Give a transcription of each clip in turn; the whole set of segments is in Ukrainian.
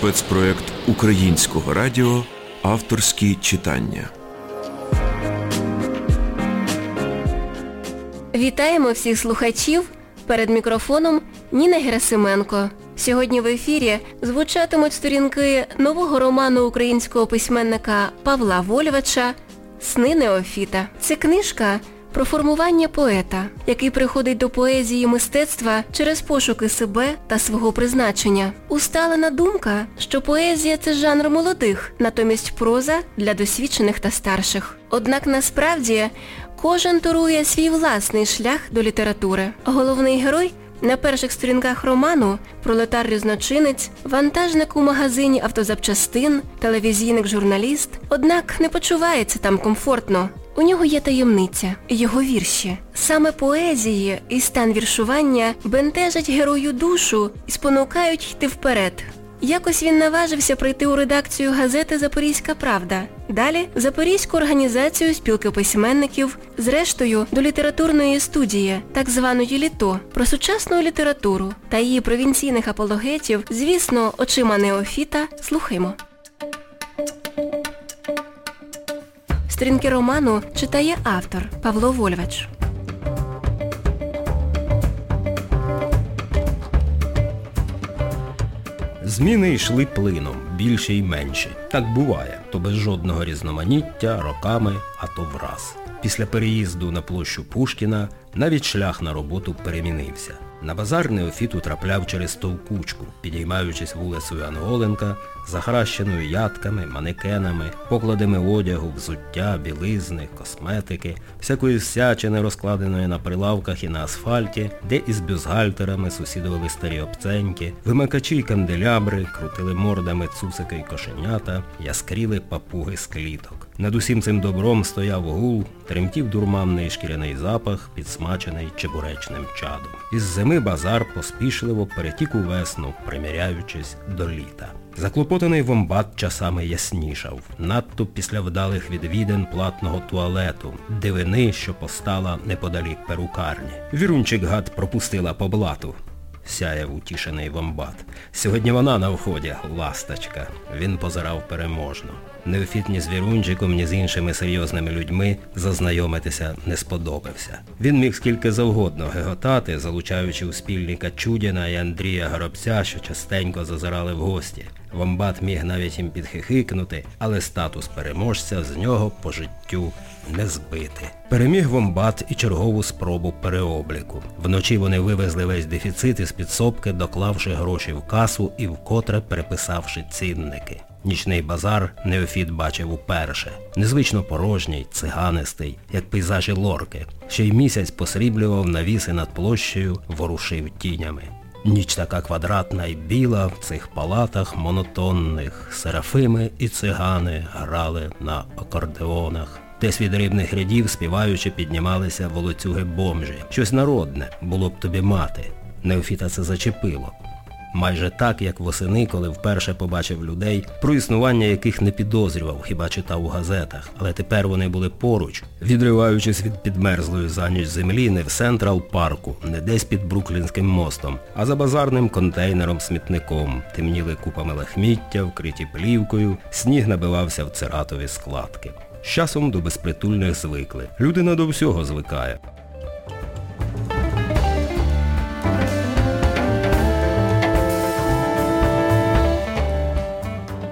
спецпроект Українського радіо Авторські читання. Вітаємо всіх слухачів. Перед мікрофоном Ніна Герасименко. Сьогодні в ефірі звучатимуть сторінки нового роману українського письменника Павла Вольвача Сни Неофіта. Це книжка про формування поета, який приходить до поезії мистецтва через пошуки себе та свого призначення. Усталена думка, що поезія це жанр молодих, натомість проза для досвідчених та старших. Однак насправді кожен турує свій власний шлях до літератури. Головний герой на перших сторінках роману пролетар-різночинець, вантажник у магазині автозапчастин, телевізійник-журналіст, однак не почувається там комфортно. У нього є таємниця, його вірші. Саме поезії і стан віршування бентежать герою душу і спонукають йти вперед. Якось він наважився прийти у редакцію газети Запорізька Правда. Далі Запорізьку організацію спілки письменників, зрештою до літературної студії, так званої літо, про сучасну літературу та її провінційних апологетів, звісно, очима Неофіта, слухаймо. Сторінки роману читає автор Павло Вольвач. Зміни йшли плином, більше й менше. Так буває, то без жодного різноманіття, роками, а то враз. Після переїзду на площу Пушкіна навіть шлях на роботу перемінився. На базар Неофіт утрапляв через товкучку, підіймаючись вулицею Анголенка, захращеною ядками, манекенами, покладами одягу, взуття, білизни, косметики, всякої всячини, розкладеної на прилавках і на асфальті, де із бюзгальтерами сусідували старі обценьки, вимикачі й канделябри, крутили мордами цусики й кошенята, яскріли папуги з кліток. Над усім цим добром стояв гул, тремтів дурманний шкіряний запах, підсмачений чебуречним чадом. Із зими базар поспішливо перетік у весну, приміряючись до літа. Заклопотаний вомбат часами яснішав, надто після вдалих відвідин платного туалету, дивини, що постала неподалік перукарні. Вірунчик гад пропустила по блату. Сяяв утішений вомбат. Сьогодні вона на вході, ласточка. Він позирав переможно. Неофіт ні з Вірунчиком, ні з іншими серйозними людьми зазнайомитися не сподобався. Він міг скільки завгодно геготати, залучаючи у спільника Чудіна і Андрія Горобця, що частенько зазирали в гості. Вомбат міг навіть їм підхихикнути, але статус переможця з нього по життю не збити. Переміг Вомбат і чергову спробу переобліку. Вночі вони вивезли весь дефіцит із підсобки, доклавши гроші в касу і вкотре переписавши цінники. Нічний базар Неофіт бачив уперше. Незвично порожній, циганистий, як пейзажі лорки. Ще й місяць посріблював навіси над площею, ворушив тінями. Ніч така квадратна і біла, в цих палатах монотонних. Серафими і цигани грали на акордеонах. Десь від рибних рядів, співаючи, піднімалися волоцюги бомжі. Щось народне, було б тобі мати. Неофіта це зачепило. Майже так, як восени, коли вперше побачив людей, про існування яких не підозрював, хіба читав у газетах. Але тепер вони були поруч, відриваючись від підмерзлої за ніч землі не в Централ парку, не десь під Бруклінським мостом, а за базарним контейнером-смітником. Темніли купами лахміття, вкриті плівкою, сніг набивався в цератові складки. З часом до безпритульних звикли. Людина до всього звикає.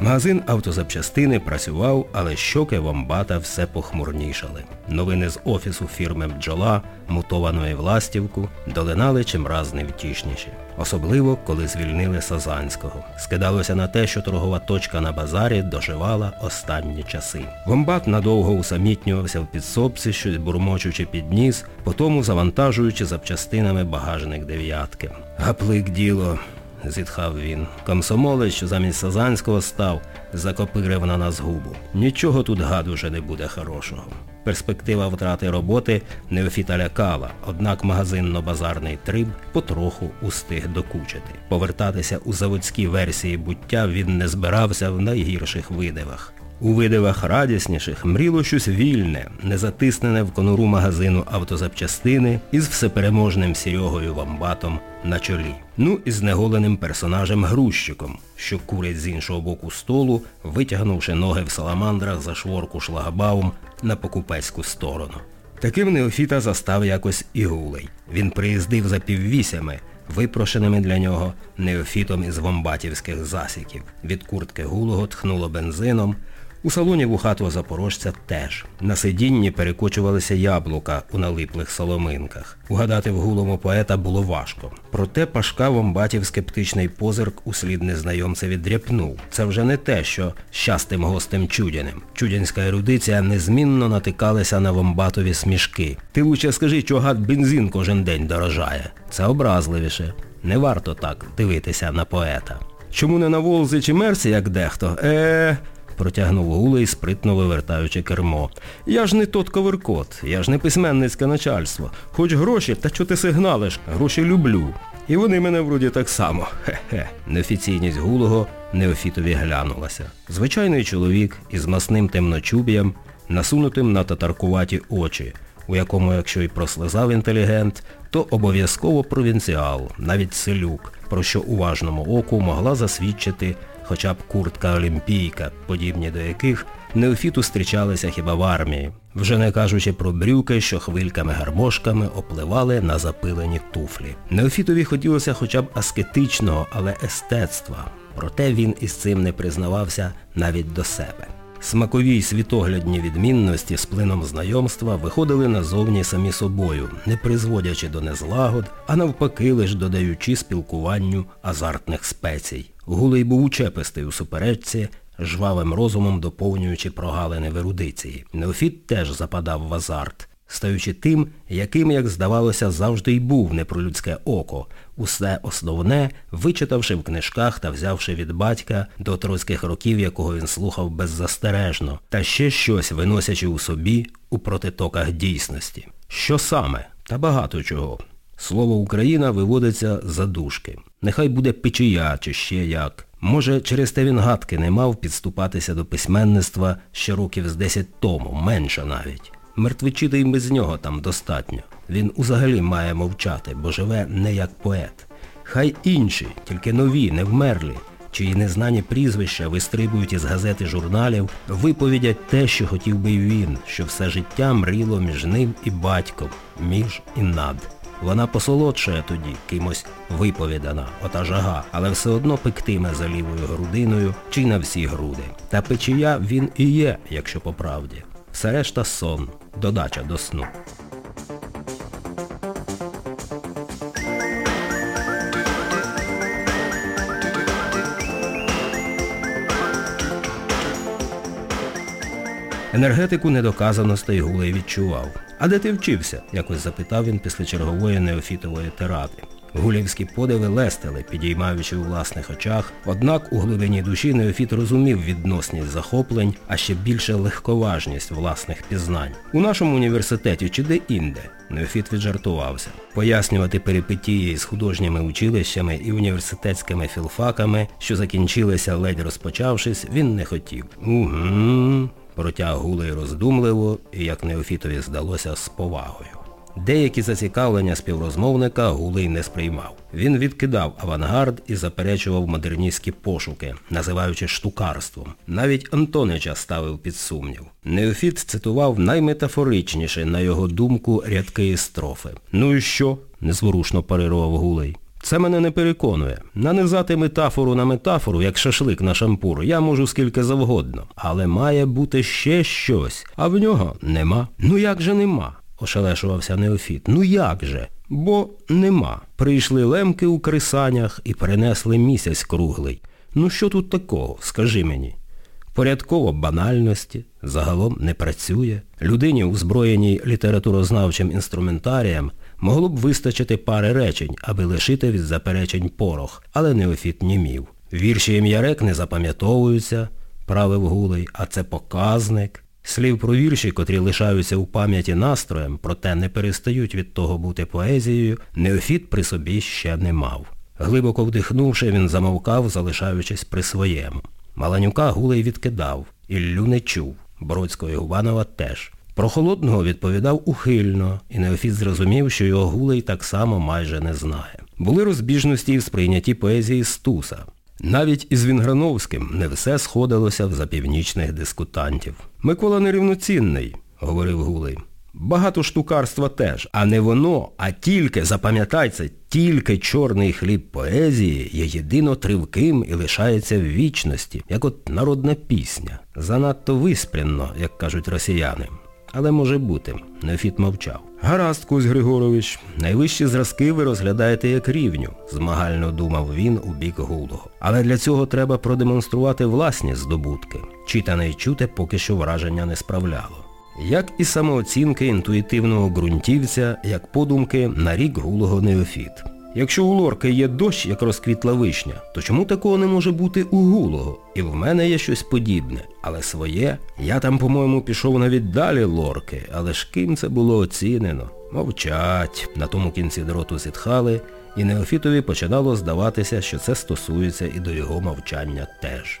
Магазин автозапчастини працював, але щоки вомбата все похмурнішали. Новини з офісу фірми бджола, мутованої властівку, долинали чимраз невтішніші. Особливо, коли звільнили Сазанського. Скидалося на те, що торгова точка на базарі доживала останні часи. Вомбат надовго усамітнювався в підсобці, щось бурмочучи під ніс, потому завантажуючи запчастинами багажник дев'ятки. Гаплик діло зітхав він. Комсомолець, що замість Сазанського став, закопирив на нас губу. Нічого тут гаду вже не буде хорошого. Перспектива втрати роботи Неофіта лякала, однак магазинно-базарний триб потроху устиг докучити. Повертатися у заводські версії буття він не збирався в найгірших видивах. У видивах радісніших мріло щось вільне, не затиснене в конуру магазину автозапчастини із всепереможним Серегою Вамбатом на чолі. Ну і з неголеним персонажем Грузчиком, що курить з іншого боку столу, витягнувши ноги в саламандрах за шворку шлагбаум на покупецьку сторону. Таким Неофіта застав якось і Гулей. Він приїздив за піввісями, випрошеними для нього Неофітом із вомбатівських засіків. Від куртки Гулого тхнуло бензином, у салоні вухатого запорожця теж. На сидінні перекочувалися яблука у налиплих соломинках. Угадати в гулому поета було важко. Проте Пашка Вомбатів скептичний позирк услід незнайомцеві дряпнув. Це вже не те, що щастим гостем Чудяним. Чудянська ерудиція незмінно натикалася на Вомбатові смішки. Ти лучше скажи, що гад бензин кожен день дорожає. Це образливіше. Не варто так дивитися на поета. Чому не на Волзі чи Мерсі, як дехто? Е протягнув Гулий, спритно вивертаючи кермо. Я ж не тот коверкот, я ж не письменницьке начальство. Хоч гроші, та чого ти сигналиш? Гроші люблю. І вони мене вроді так само. Хе-хе. Неофіційність гулого Неофітові глянулася. Звичайний чоловік із масним темночуб'ям, насунутим на татаркуваті очі, у якому, якщо й прослизав інтелігент, то обов'язково провінціал, навіть селюк, про що уважному оку могла засвідчити хоча б куртка олімпійка, подібні до яких неофіту зустрічалися хіба в армії, вже не кажучи про брюки, що хвильками-гармошками опливали на запилені туфлі. Неофітові хотілося хоча б аскетичного, але естетства. Проте він із цим не признавався навіть до себе. Смакові й світоглядні відмінності з плином знайомства виходили назовні самі собою, не призводячи до незлагод, а навпаки лиш додаючи спілкуванню азартних спецій. Гулей був учепистий у суперечці, жвавим розумом доповнюючи прогалини в ерудиції. Неофіт теж западав в азарт, стаючи тим, яким, як здавалося, завжди й був не про людське око, усе основне, вичитавши в книжках та взявши від батька до троцьких років, якого він слухав беззастережно, та ще щось виносячи у собі у протитоках дійсності. Що саме? Та багато чого. Слово Україна виводиться за дужки. Нехай буде печія чи ще як. Може, через те він гадки не мав підступатися до письменництва ще років з десять тому, менше навіть. Мертвичити й без нього там достатньо. Він узагалі має мовчати, бо живе не як поет. Хай інші, тільки нові, не вмерлі, чиї незнані прізвища вистрибують із газети журналів, виповідять те, що хотів би й він, що все життя мріло між ним і батьком, між і над. Вона посолодшає тоді, кимось виповідана, ота жага, але все одно пектиме за лівою грудиною чи на всі груди. Та печія він і є, якщо по правді. Все решта сон, додача до сну. Енергетику недоказаностей Гулей відчував. А де ти вчився? якось запитав він після чергової неофітової тиради. Гулівські подиви лестили, підіймаючи у власних очах, однак у глибині душі Неофіт розумів відносність захоплень, а ще більше легковажність власних пізнань. У нашому університеті чи де-інде Неофіт віджартувався. Пояснювати перипетії з художніми училищами і університетськими філфаками, що закінчилися ледь розпочавшись, він не хотів. Угу протяг гулей роздумливо і, як Неофітові здалося, з повагою. Деякі зацікавлення співрозмовника Гулей не сприймав. Він відкидав авангард і заперечував модерністські пошуки, називаючи штукарством. Навіть Антонича ставив під сумнів. Неофіт цитував найметафоричніше, на його думку, рядки і строфи. Ну і що? незворушно парирував Гулей. Це мене не переконує. Нанизати метафору на метафору, як шашлик на шампур, я можу скільки завгодно. Але має бути ще щось. А в нього нема. Ну як же нема? ошелешувався Неофіт. Ну як же? Бо нема. Прийшли лемки у крисанях і перенесли місяць круглий. Ну що тут такого, скажи мені? Порядково банальності, загалом не працює. Людині, озброєній літературознавчим інструментарієм, Могло б вистачити пари речень, аби лишити від заперечень порох, але Неофіт німів. Вірші ім'ярек не запам'ятовуються, правив Гулей, а це показник. Слів про вірші, котрі лишаються у пам'яті настроєм, проте не перестають від того бути поезією, Неофіт при собі ще не мав. Глибоко вдихнувши, він замовкав, залишаючись при своєму. Маланюка Гулей відкидав. Іллю не чув. Бродського і Губанова теж. Про холодного відповідав ухильно, і Неофіт зрозумів, що його гулей так само майже не знає. Були розбіжності і в сприйнятті поезії Стуса. Навіть із Вінграновським не все сходилося в запівнічних дискутантів. Микола нерівноцінний, говорив Гулей. Багато штукарства теж, а не воно, а тільки, запам'ятайте, тільки чорний хліб поезії є єдино тривким і лишається в вічності, як от народна пісня. Занадто виспрянно, як кажуть росіяни. Але може бути, Неофіт мовчав. Гаразд, Кузь Григорович, найвищі зразки ви розглядаєте як рівню, змагально думав він у бік Гулого. Але для цього треба продемонструвати власні здобутки. Читане й чуте поки що враження не справляло. Як і самооцінки інтуїтивного ґрунтівця, як подумки на рік Гулого Неофіт. Якщо у Лорки є дощ, як розквітла вишня, то чому такого не може бути у Гулого? І в мене є щось подібне. Але своє, я там, по-моєму, пішов навіть далі Лорки, але ж ким це було оцінено? Мовчать. На тому кінці дроту зітхали, і Неофітові починало здаватися, що це стосується і до його мовчання теж.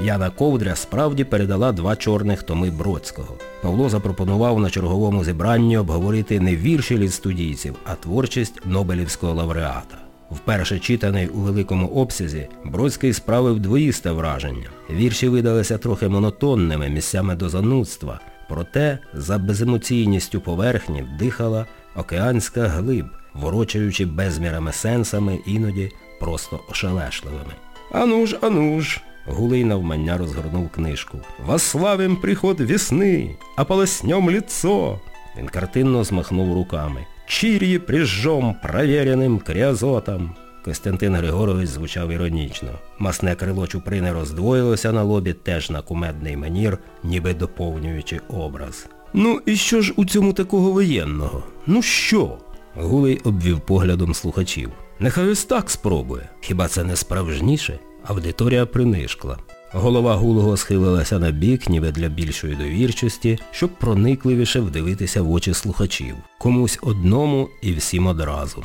Яна Ковдря справді передала два чорних томи Бродського. Павло запропонував на черговому зібранні обговорити не вірші лідстудійців, а творчість Нобелівського лауреата. Вперше читаний у великому обсязі, Бродський справив двоїсте враження. Вірші видалися трохи монотонними, місцями до занудства, проте за беземоційністю поверхні вдихала океанська глиб, ворочаючи безмірами сенсами, іноді просто ошелешливими. Ану ж, ану ж, Гулей навмання розгорнув книжку. «Вославим приход весни, а полоснем лицо!» Він картинно змахнув руками. «Чир'ї прижжом провереним кріазотом!» Костянтин Григорович звучав іронічно. Масне крило чуприни роздвоїлося на лобі теж на кумедний манір, ніби доповнюючи образ. Ну і що ж у цьому такого воєнного? Ну що? Гулей обвів поглядом слухачів. Нехай ось так спробує. Хіба це не справжніше? Аудиторія принишкла. Голова гулого схилилася на бік, ніби для більшої довірчості, щоб проникливіше вдивитися в очі слухачів. Комусь одному і всім одразу.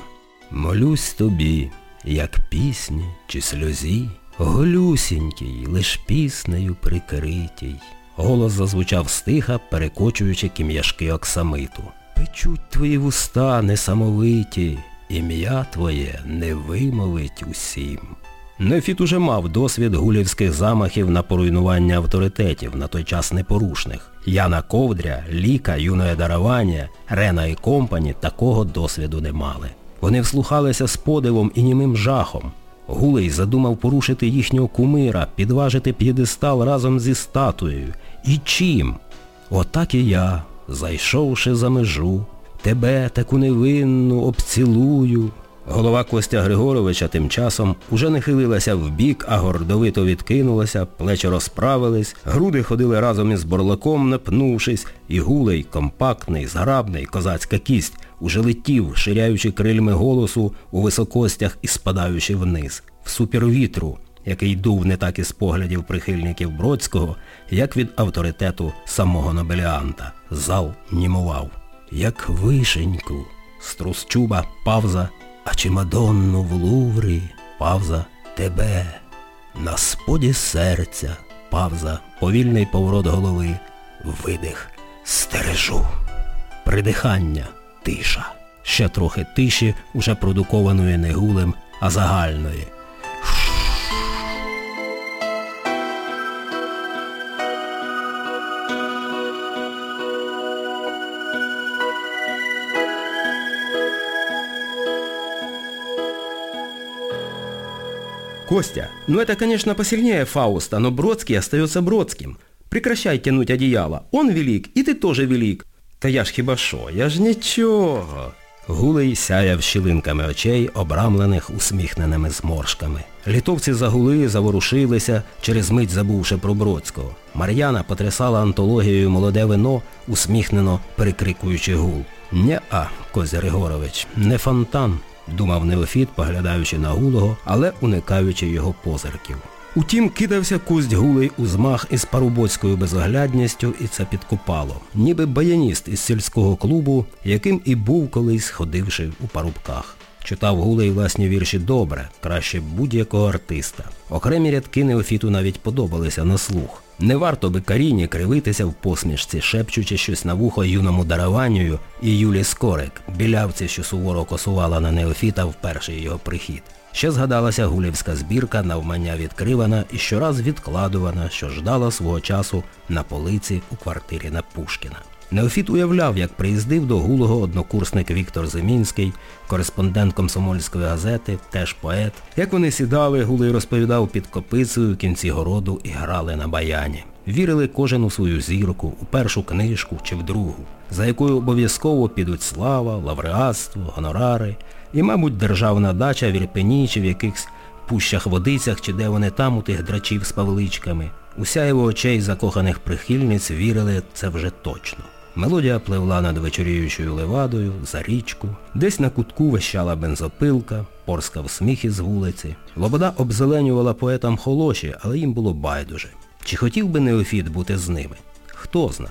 Молюсь тобі, як пісні чи сльозі, голюсінькій, лиш піснею прикритій. Голос зазвучав стиха, перекочуючи кім'яшки оксамиту. Печуть твої вуста несамовиті, ім'я твоє не вимовить усім. Нефіт уже мав досвід гулівських замахів на поруйнування авторитетів, на той час непорушних. Яна Ковдря, Ліка, Юноє Даравання, Рена і Компані такого досвіду не мали. Вони вслухалися з подивом і німим жахом. Гулей задумав порушити їхнього кумира, підважити п'єдестал разом зі статуєю. І чим? Отак і я, зайшовши за межу, тебе таку невинну обцілую. Голова Костя Григоровича тим часом уже не хилилася вбік, а гордовито відкинулася, плечі розправились, груди ходили разом із борлаком, напнувшись, і гулей, компактний, зграбний, козацька кість, уже летів, ширяючи крильми голосу у високостях і спадаючи вниз, в супервітру, який дув не так із поглядів прихильників Бродського, як від авторитету самого Нобеліанта. Зал німував. Як вишеньку. Струс чуба, павза, а чи Мадонну в Луврі, павза тебе, на споді серця, павза, повільний поворот голови, видих, стережу, придихання, тиша. Ще трохи тиші, уже продукованої не гулем, а загальної. Костя, ну это, конечно, посильнее Фауста, но Бродский остается Бродским. Прекращай тянуть одеяло. Он велик, і ти теж велик. Та я ж хіба що, я ж нічого. Гулей сяяв щілинками очей, обрамлених усміхненими зморшками. Літовці загули, заворушилися, через мить забувши про Бродського. Мар'яна потрясала антологією молоде вино, усміхнено перекрикуючи гул. Ня-а, Козя Григорович, не фонтан думав Неофіт, поглядаючи на гулого, але уникаючи його позирків. Утім, кидався кусть гулий у змах із парубоцькою безоглядністю і це підкупало. Ніби баяніст із сільського клубу, яким і був колись ходивши у парубках. Читав Гулей власні вірші добре, краще будь-якого артиста. Окремі рядки Неофіту навіть подобалися на слух. Не варто би Каріні кривитися в посмішці, шепчучи щось на вухо юному дарованню і Юлі Скорик, білявці, що суворо косувала на Неофіта в перший його прихід. Ще згадалася гулівська збірка, навмання відкривана і щораз відкладувана, що ждала свого часу на полиці у квартирі на Пушкіна. Неофіт уявляв, як приїздив до Гулого однокурсник Віктор Зимінський, кореспондент комсомольської газети, теж поет. Як вони сідали, Гулий розповідав під копицею в кінці городу і грали на баяні. Вірили кожен у свою зірку, у першу книжку чи в другу, за якою обов'язково підуть слава, лавреатство, гонорари і, мабуть, державна дача в Ірпені чи в якихось пущах-водицях, чи де вони там у тих драчів з павличками. Уся його очей закоханих прихильниць вірили це вже точно. Мелодія пливла над вечоріючою левадою, за річку. Десь на кутку вещала бензопилка, порскав сміх із вулиці. Лобода обзеленювала поетам холоші, але їм було байдуже. Чи хотів би Неофіт бути з ними? Хто зна?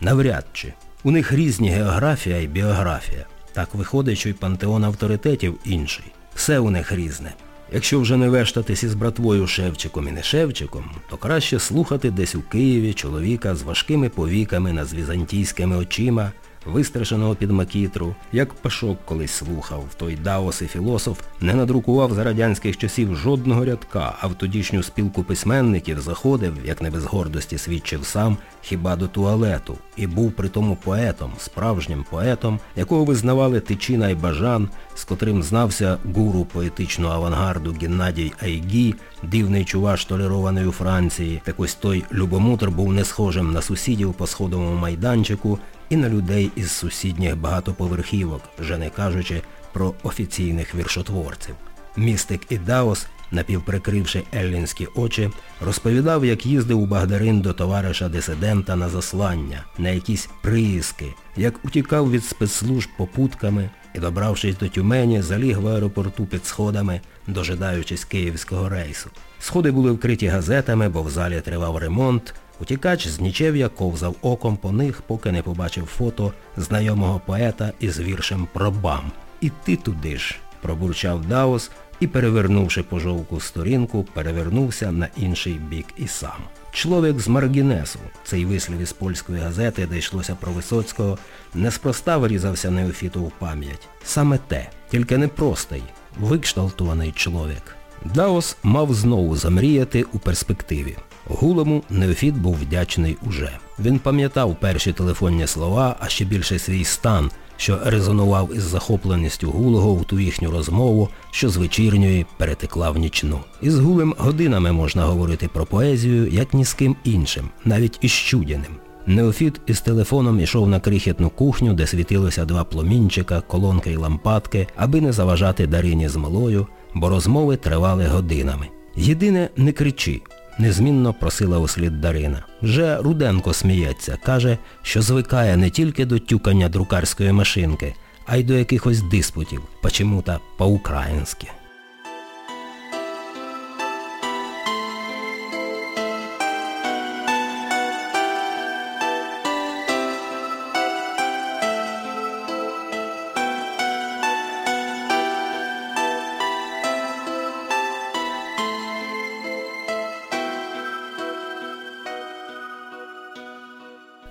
Навряд чи. У них різні географія і біографія. Так виходить, що й пантеон авторитетів інший. Все у них різне. Якщо вже не вештатись із братвою Шевчиком і не Шевчиком, то краще слухати десь у Києві чоловіка з важкими повіками над візантійськими очима, вистрашеного під макітру, як Пашок колись слухав, той Даос і філософ не надрукував за радянських часів жодного рядка, а в тодішню спілку письменників заходив, як не без гордості свідчив сам, хіба до туалету, і був при тому поетом, справжнім поетом, якого визнавали Тичина і Бажан, з котрим знався гуру поетичного авангарду Геннадій Айгі, дивний чуваш толерований у Франції. Так ось той Любомутр був не схожим на сусідів по сходовому майданчику і на людей із сусідніх багатоповерхівок, вже не кажучи про офіційних віршотворців. Містик і Даос, напівприкривши еллінські очі, розповідав, як їздив у Багдарин до товариша-дисидента на заслання, на якісь приїзки, як утікав від спецслужб попутками і, добравшись до Тюмені, заліг в аеропорту під сходами, дожидаючись київського рейсу. Сходи були вкриті газетами, бо в залі тривав ремонт, Утікач з нічев'я ковзав оком по них, поки не побачив фото знайомого поета із віршем про бам. І ти туди ж, пробурчав Даос і, перевернувши пожовку сторінку, перевернувся на інший бік і сам. Чоловік з Маргінесу, цей вислів із польської газети, де йшлося про Висоцького, неспроста вирізався Неофіту в пам'ять. Саме те, тільки не простий, викшталтуваний чоловік. Даос мав знову замріяти у перспективі. Гулому Неофіт був вдячний уже. Він пам'ятав перші телефонні слова, а ще більше свій стан, що резонував із захопленістю Гулого в ту їхню розмову, що з вечірньої перетекла в нічну. Із Гулем годинами можна говорити про поезію, як ні з ким іншим, навіть із Чудяним. Неофіт із телефоном ішов на крихітну кухню, де світилося два пломінчика, колонки й лампадки, аби не заважати Дарині з малою, бо розмови тривали годинами. Єдине, не кричи, незмінно просила услід Дарина. Вже Руденко сміється, каже, що звикає не тільки до тюкання друкарської машинки, а й до якихось диспутів, почему-то по-українськи.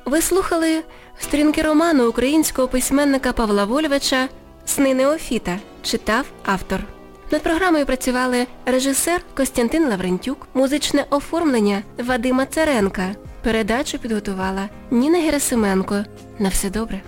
Ви слухали сторінки роману українського письменника Павла Вольвича Сни Неофіта. Читав автор. Над програмою працювали режисер Костянтин Лаврентюк, музичне оформлення Вадима Царенка. Передачу підготувала Ніна Герасименко. На все добре.